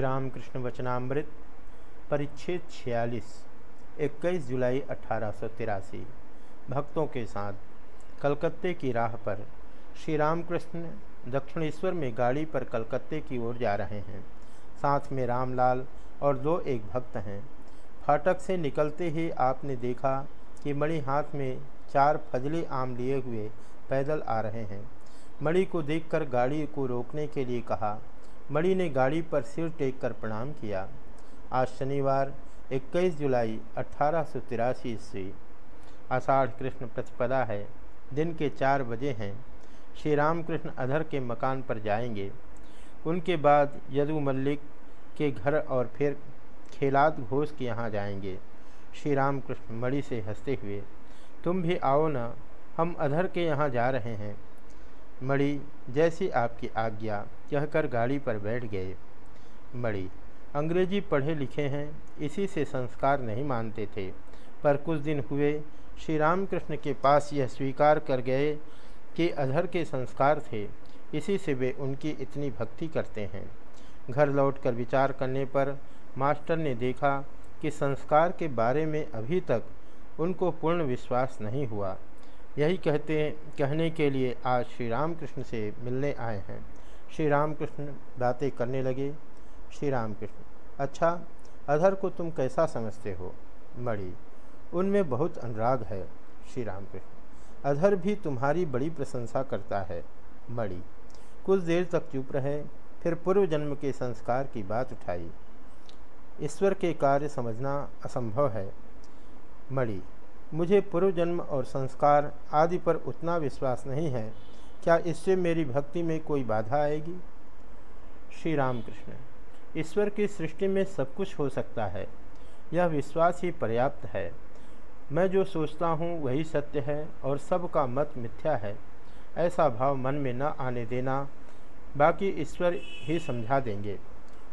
श्री रामकृष्ण वचनामृत परिच्छेद छियालीस 21 जुलाई अठारह भक्तों के साथ कलकत्ते की राह पर श्री रामकृष्ण दक्षिणेश्वर में गाड़ी पर कलकत्ते की ओर जा रहे हैं। साथ में रामलाल और दो एक भक्त हैं। फाटक से निकलते ही आपने देखा कि मणि हाथ में चार फजली आम लिए हुए पैदल आ रहे हैं। मणि को देखकर गाड़ी को रोकने के लिए कहा मणि ने गाड़ी पर सिर टेक कर प्रणाम किया। आज शनिवार 21 जुलाई, अठारह सौ तिरासी ईस्वी। आषाढ़ कृष्ण प्रतिपदा है। दिन के चार बजे हैं। श्री रामकृष्ण अधर के मकान पर जाएँगे। उनके बाद यदु मल्लिक के घर और फिर खेलाद घोष के यहाँ जाएँगे। श्री रामकृष्ण मणि से हँसते हुए, तुम भी आओ ना, हम अधर के यहाँ जा रहे हैं। मणि, जैसी आपकी आज्ञा, कहकर गाड़ी पर बैठ गए। मणि, अंग्रेज़ी पढ़े लिखे हैं, इसी से संस्कार नहीं मानते थे। पर कुछ दिन हुए श्री रामकृष्ण के पास यह स्वीकार कर गए कि अधर के संस्कार थे, इसी से वे उनकी इतनी भक्ति करते हैं। घर लौटकर विचार करने पर मास्टर ने देखा कि संस्कार के बारे में अभी तक उनको पूर्ण विश्वास नहीं हुआ। यही कहते, कहने के लिए आज श्री रामकृष्ण से मिलने आए हैं। श्री रामकृष्ण बातें करने लगे। श्री रामकृष्ण अच्छा अधर को तुम कैसा समझते हो? मणि, उनमें बहुत अनुराग है, श्री रामकृष्ण। अधर भी तुम्हारी बड़ी प्रशंसा करता है। मणि, कुछ देर तक चुप रहे, फिर पूर्व जन्म के संस्कार की बात उठाई। ईश्वर के कार्य समझना असंभव है। मणि मुझे पूर्व जन्म और संस्कार आदि पर उतना विश्वास नहीं है। क्या इससे मेरी भक्ति में कोई बाधा आएगी? श्री रामकृष्ण ईश्वर की सृष्टि में सब कुछ हो सकता है। यह विश्वास ही पर्याप्त है। मैं जो सोचता हूँ वही सत्य है और सबका मत मिथ्या है। ऐसा भाव मन में न आने देना, बाकी ईश्वर ही समझा देंगे।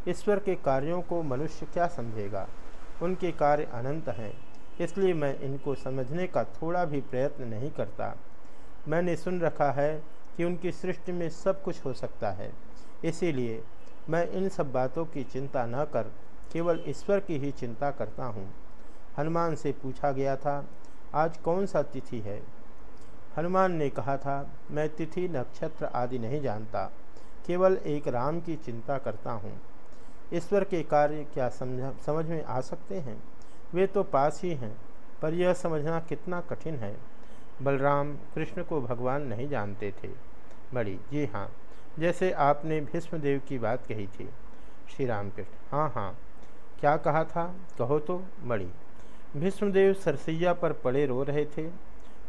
ईश्वर के कार्यों को मनुष्य क्या समझेगा? उनके कार्य अनंत हैं। इसलिए मैं इनको समझने का थोड़ा भी प्रयत्न नहीं करता। मैंने सुन रखा है कि उनकी सृष्टि में सब कुछ हो सकता है। इसीलिए मैं इन सब बातों की चिंता न कर, केवल ईश्वर की ही चिंता करता हूँ। हनुमान से पूछा गया था, आज कौन सा तिथि है? हनुमान ने कहा था, मैं तिथि, नक्षत्र आदि नहीं जानता, केवल एक राम की चिंता करता हूँ। ईश्वर के कार्य क्या समझ समझ में आ सकते हैं? वे तो पास ही हैं, पर यह समझना कितना कठिन है। बलराम कृष्ण को भगवान नहीं जानते थे। बड़ी, जी हाँ जैसे आपने भीष्मदेव की बात कही थी। श्री राम कृष्ण हाँ हाँ क्या कहा था? कहो तो। बड़ी, भीष्मदेव सरसैया पर पड़े रो रहे थे।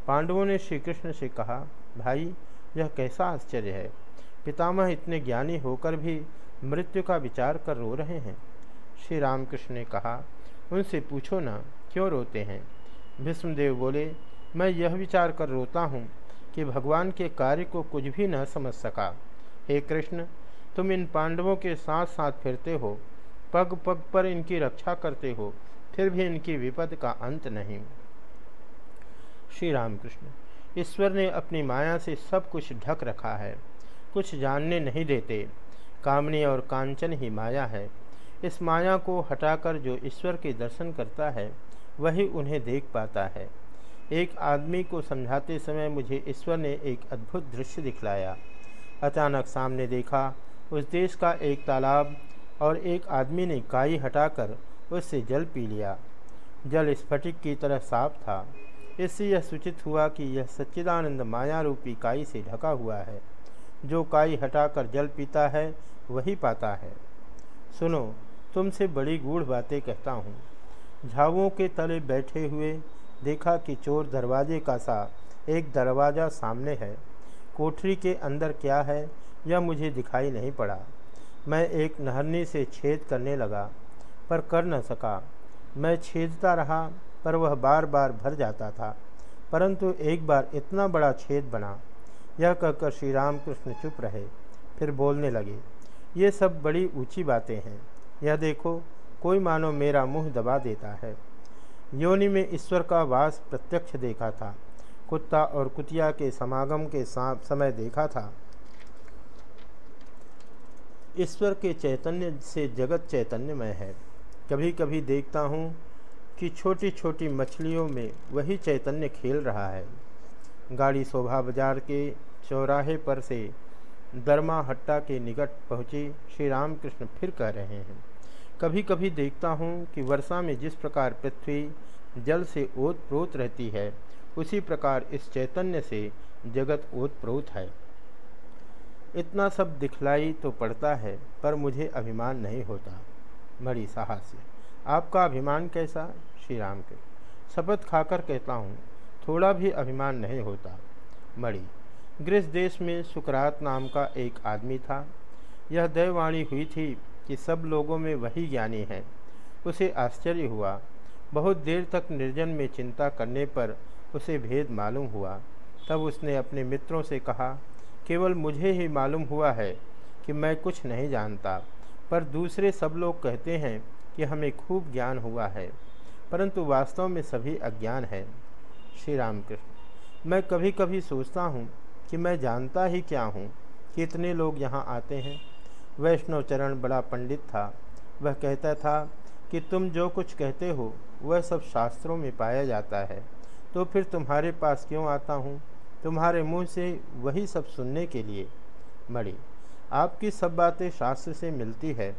पांडवों ने श्री कृष्ण से कहा, भाई, यह कैसा आश्चर्य है। पितामह इतने ज्ञानी होकर भी मृत्यु का विचार कर रो रहे हैं। श्री रामकृष्ण ने कहा उनसे पूछो ना, क्यों रोते हैं? भीष्मदेव बोले, मैं यह विचार कर रोता हूँ कि भगवान के कार्य को कुछ भी न समझ सका। हे कृष्ण, तुम इन पांडवों के साथ साथ फिरते हो पग पग पर इनकी रक्षा करते हो, फिर भी इनकी विपद का अंत नहीं। श्री रामकृष्ण ईश्वर ने अपनी माया से सब कुछ ढक रखा है, कुछ जानने नहीं देते। कामनी और कांचन ही माया है। इस माया को हटाकर जो ईश्वर के दर्शन करता है, वही उन्हें देख पाता है। एक आदमी को समझाते समय मुझे ईश्वर ने एक अद्भुत दृश्य दिखलाया। अचानक सामने देखा, उस देश का एक तालाब और एक आदमी ने काई हटाकर उससे जल पी लिया। जल स्फटिक की तरह साफ़ था। इससे यह सूचित हुआ कि यह सच्चिदानंद माया रूपी काई से ढका हुआ है। जो काई हटाकर जल पीता है, वही पाता है। सुनो तुमसे बड़ी गूढ़ बातें कहता हूँ। झावों के तले बैठे हुए देखा कि चोर दरवाजे का सा एक दरवाज़ा सामने है। कोठरी के अंदर क्या है, यह मुझे दिखाई नहीं पड़ा। मैं एक नहरनी से छेद करने लगा, पर कर न सका। मैं छेदता रहा, पर वह बार बार भर जाता था। परंतु एक बार इतना बड़ा छेद बना, यह कहकर श्री राम कृष्ण चुप रहे, फिर बोलने लगे, ये सब बड़ी ऊँची बातें हैं। यह देखो, कोई मानो मेरा मुँह दबा देता है। योनि में ईश्वर का वास प्रत्यक्ष देखा था। कुत्ता और कुतिया के समागम के समय देखा था। ईश्वर के चैतन्य से जगत चैतन्यमय है। कभी कभी देखता हूँ कि छोटी छोटी मछलियों में वही चैतन्य खेल रहा है। गाड़ी शोभा बाज़ार के चौराहे पर से दरमा हट्टा के निकट पहुँची श्री रामकृष्ण फिर कह रहे हैं कभी कभी देखता हूँ कि वर्षा में जिस प्रकार पृथ्वी जल से ओत प्रोत रहती है, उसी प्रकार इस चैतन्य से जगत ओत प्रोत है। इतना सब दिखलाई तो पड़ता है, पर मुझे अभिमान नहीं होता। बड़ी साहस आपका अभिमान कैसा? श्री राम के। शपथ खाकर कहता हूँ, थोड़ा भी अभिमान नहीं होता। मणि, ग्रीस देश में सुकरात नाम का एक आदमी था। यह दैवाणी हुई थी कि सब लोगों में वही ज्ञानी है। उसे आश्चर्य हुआ। बहुत देर तक निर्जन में चिंता करने पर उसे भेद मालूम हुआ। तब उसने अपने मित्रों से कहा, केवल मुझे ही मालूम हुआ है कि मैं कुछ नहीं जानता, पर दूसरे सब लोग कहते हैं कि हमें खूब ज्ञान हुआ है, परंतु वास्तव में सभी अज्ञान है। श्री रामकृष्ण, मैं कभी कभी सोचता हूँ कि मैं जानता ही क्या हूँ कितने लोग यहाँ आते हैं। वैष्णव चरण बड़ा पंडित था। वह कहता था कि तुम जो कुछ कहते हो, वह सब शास्त्रों में पाया जाता है। तो फिर तुम्हारे पास क्यों आता हूँ? तुम्हारे मुँह से वही सब सुनने के लिए। मणि, आपकी सब बातें शास्त्र से मिलती है।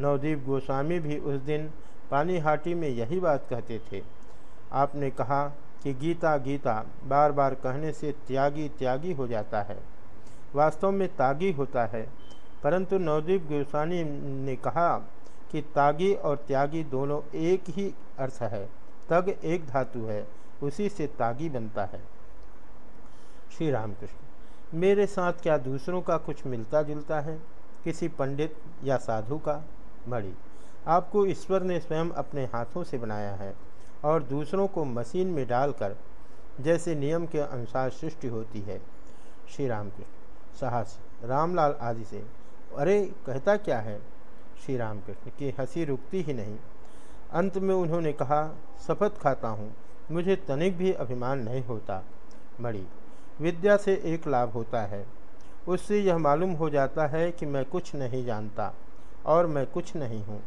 नवदीप गोस्वामी भी उस दिन पानीहाटी में यही बात कहते थे। आपने कहा कि गीता गीता बार बार कहने से त्यागी त्यागी हो जाता है। वास्तव में तागी होता है। परंतु नवदीप गोस्वामी ने कहा कि तागी और त्यागी दोनों एक ही अर्थ है, तग एक धातु है, उसी से तागी बनता है। श्री रामकृष्ण, मेरे साथ क्या दूसरों का कुछ मिलता जुलता है? किसी पंडित या साधु का? मणि, आपको ईश्वर ने स्वयं अपने हाथों से बनाया है और दूसरों को मशीन में डालकर जैसे नियम के अनुसार सृष्टि होती है। श्री राम कृष्ण साहस, रामलाल आदि से अरे, कहता क्या है? श्री राम कृष्ण की हँसी रुकती ही नहीं। अंत में उन्होंने कहा, शपथ खाता हूँ, मुझे तनिक भी अभिमान नहीं होता। मणि, विद्या से एक लाभ होता है। उससे यह मालूम हो जाता है कि मैं कुछ नहीं जानता, और मैं कुछ नहीं हूँ।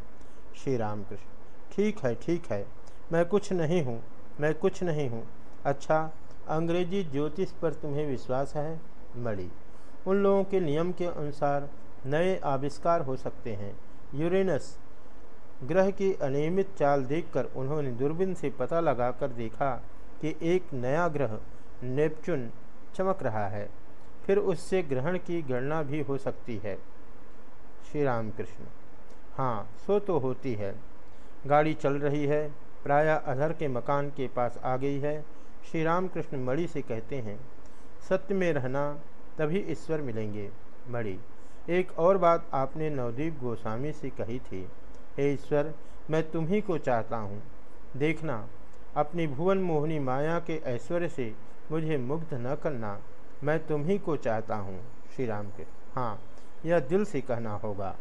श्री राम कृष्ण ठीक है ठीक है, मैं कुछ नहीं हूँ, मैं कुछ नहीं हूँ। अच्छा अंग्रेज़ी ज्योतिष पर तुम्हें विश्वास है? मणि, उन लोगों के नियम के अनुसार नए आविष्कार हो सकते हैं। यूरेनस ग्रह की अनियमित चाल देखकर उन्होंने दूरबीन से पता लगाकर देखा कि एक नया ग्रह नेपचुन चमक रहा है। फिर उससे ग्रहण की गणना भी हो सकती है। श्री राम कृष्ण हाँ सो तो होती है। गाड़ी चल रही है, प्रायः अधर के मकान के पास आ गई है। श्री राम कृष्ण मणि से कहते हैं, सत्य में रहना, तभी ईश्वर मिलेंगे। मणि। एक और बात आपने नवदीप गोस्वामी से कही थी। हे ईश्वर, मैं तुम्ही को चाहता हूँ। देखना, अपनी भुवन मोहनी माया के ऐश्वर्य से मुझे मुग्ध न करना, मैं तुम्ही को चाहता हूँ श्री राम के। हाँ यह दिल से कहना होगा।